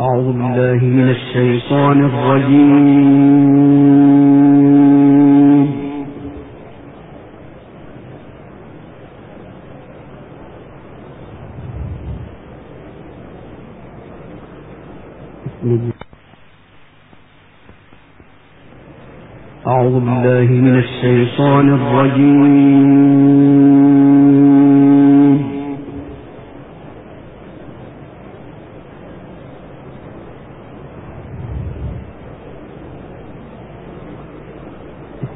أعوذ بالله من الشيطان الرجيم. أعوذ بالله من الشيطان الرجيم.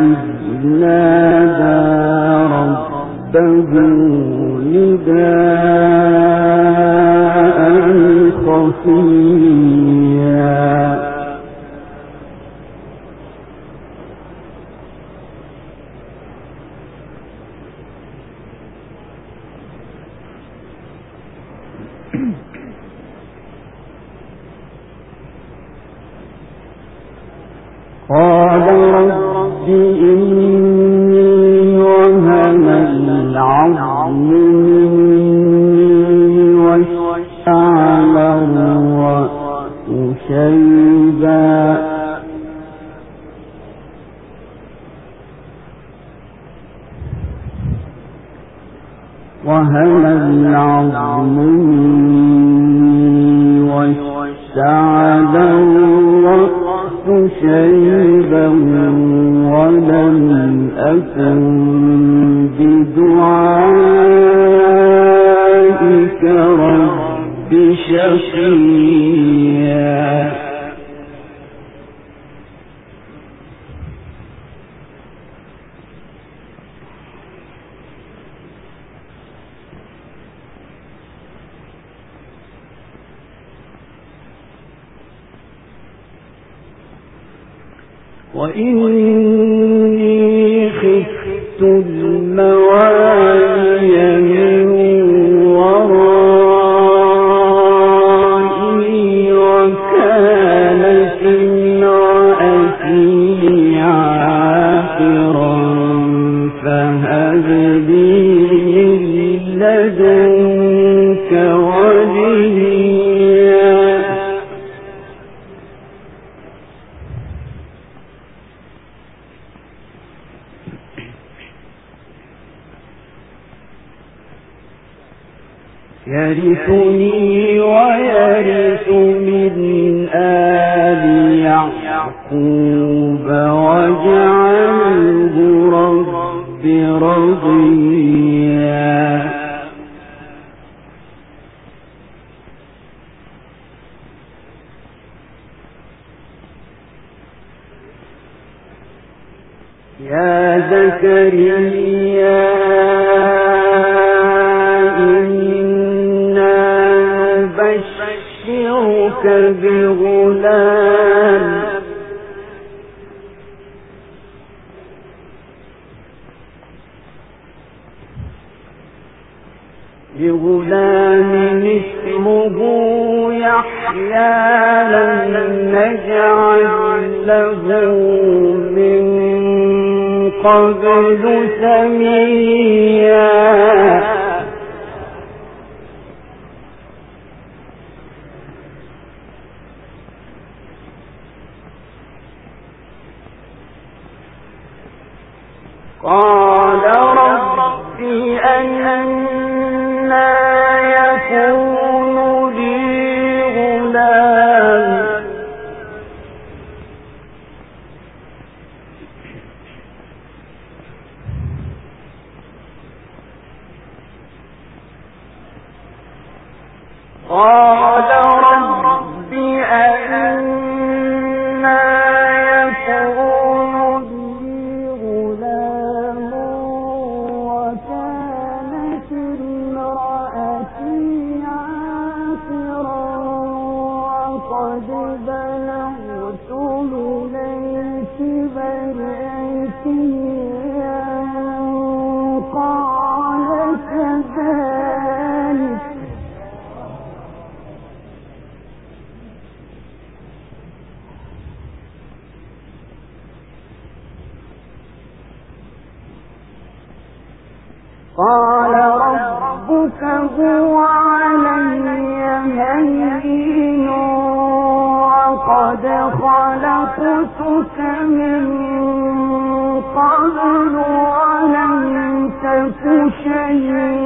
إذ نادى ربه وهن العظم واشتعل الرأس شيبا ولم أكن يا زكريا إنا نبشرك بغلام. قال ربك هو علي هين وقد خلقتك من قبل ولم تك شيئا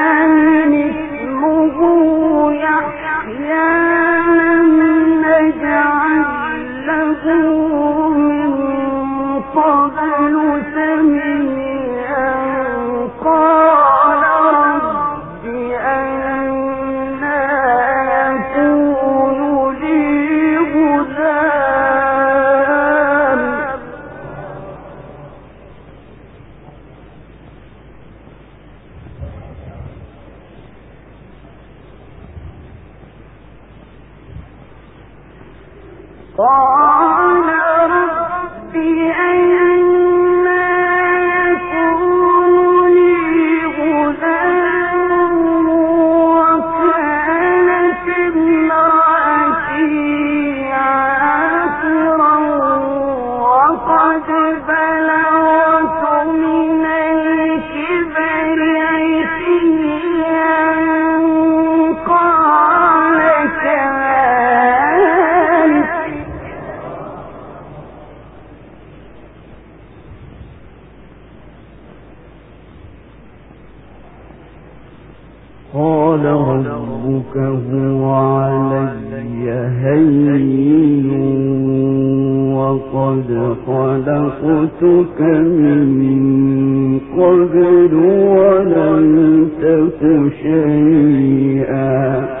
شيئا.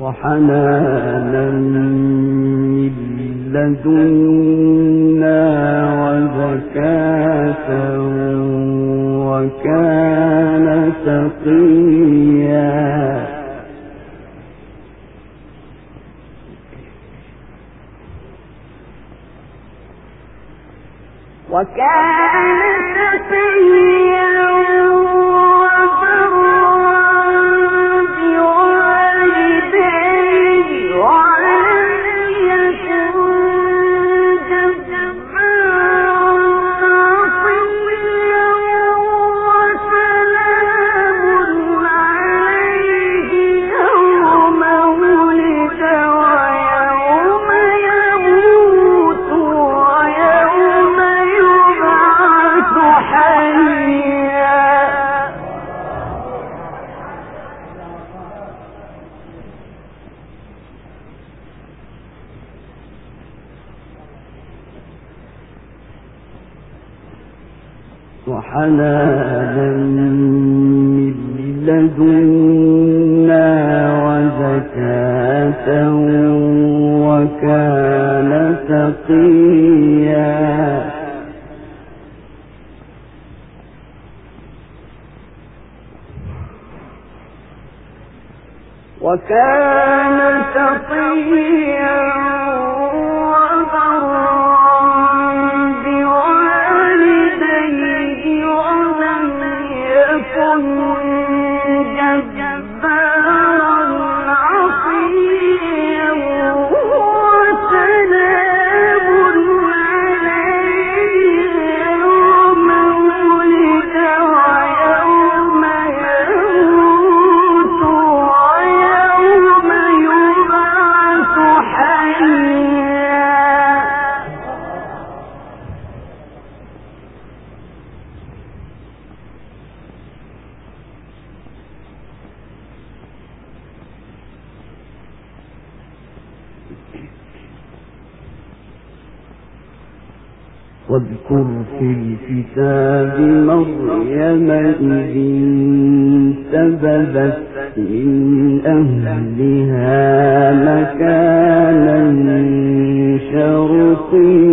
وحنانا من لدنا وزكاة وكان تقيا الكتاب مريم إذ انتبذت من أهلها مكانا شرقيا.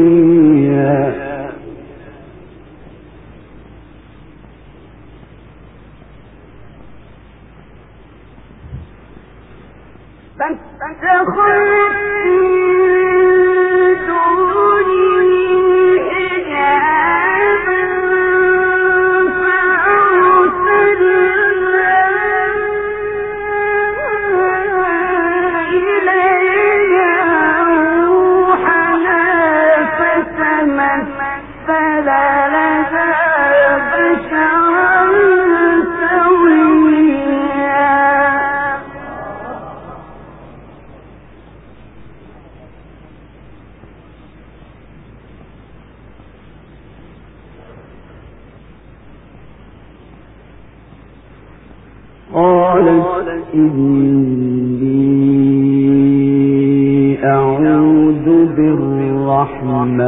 إني أعوذ بالرحمن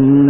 أن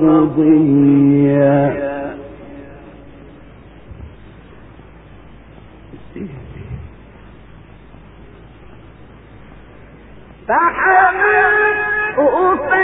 مقضيا قد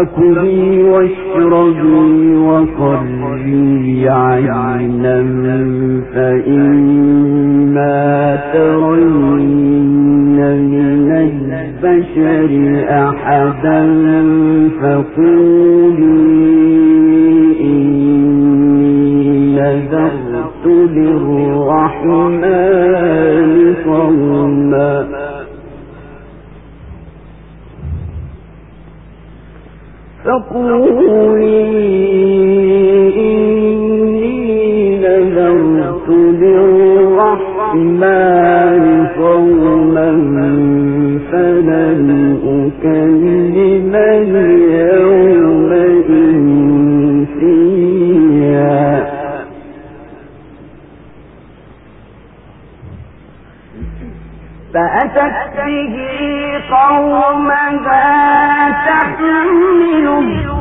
فكلي واشربي وقري عينا فإما ترين من البشر أحدا فقولي تحمله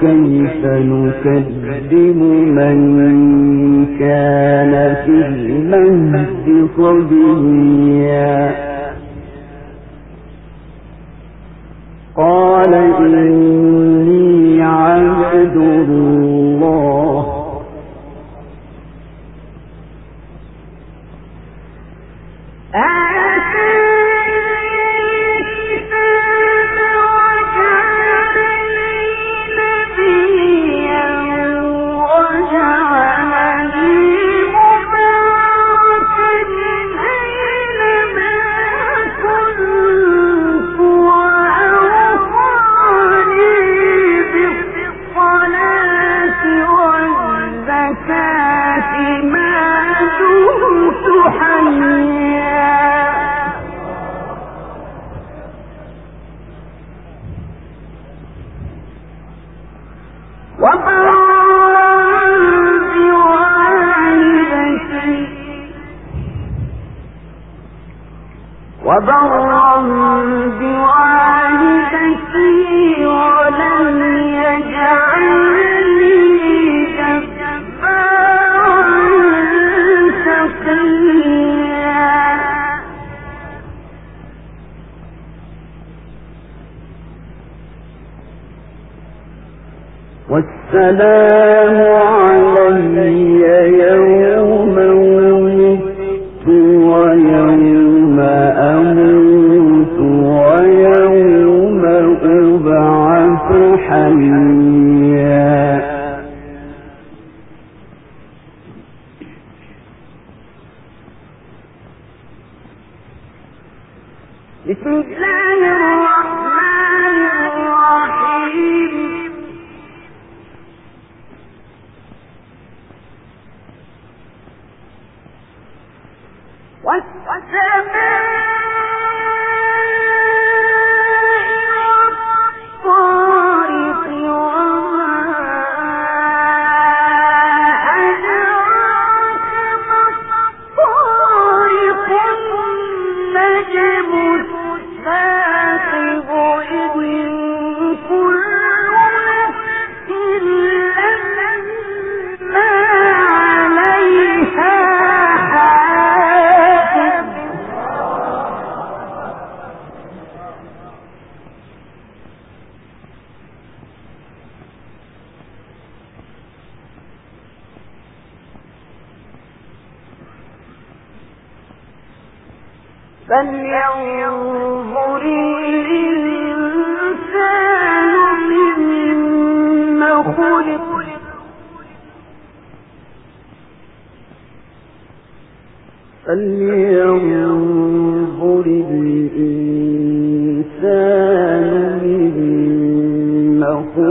كيف نكذب من كان في المهد صبيا؟ السلام علي.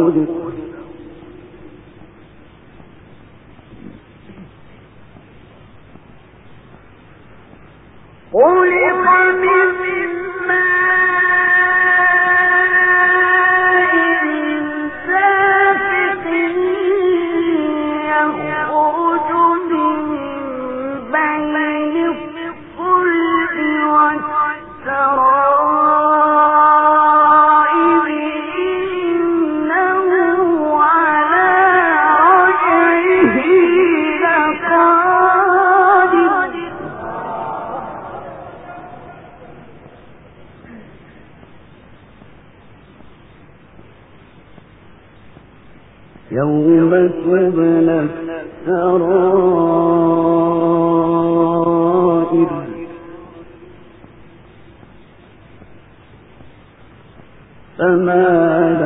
أعوذ يوم تبنى السرائر. فما